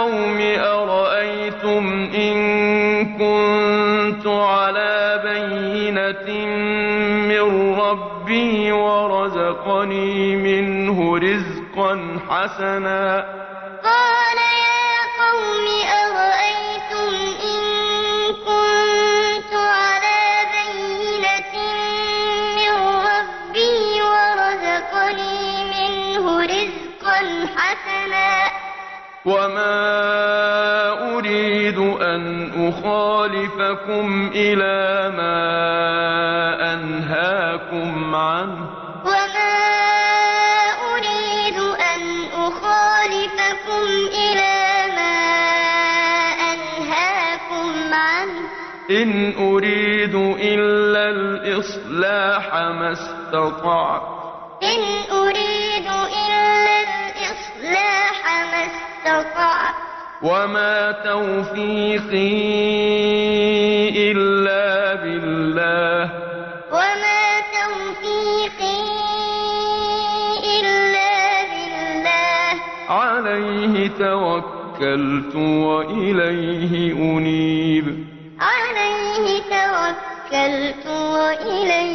قوم أرأيتم إن كنت على بينة من ربي ورزقني منه رزقا حسنا قال يا قوم أرأيتم إن كنت على بينة من ربي ورزقني منه رزقا حسنا وما أريد أن أخالفكم إلى ما أنهاكم عنه وما أريد أن أخالفكم إلى ما أنهاكم عنه إن أريد إلا الإصلاح ما استطعت إن وما توفيقي إلا بالله وما توفيقي إلا بالله عليه توكلت وإليه أنيب عليه توكلت وإليه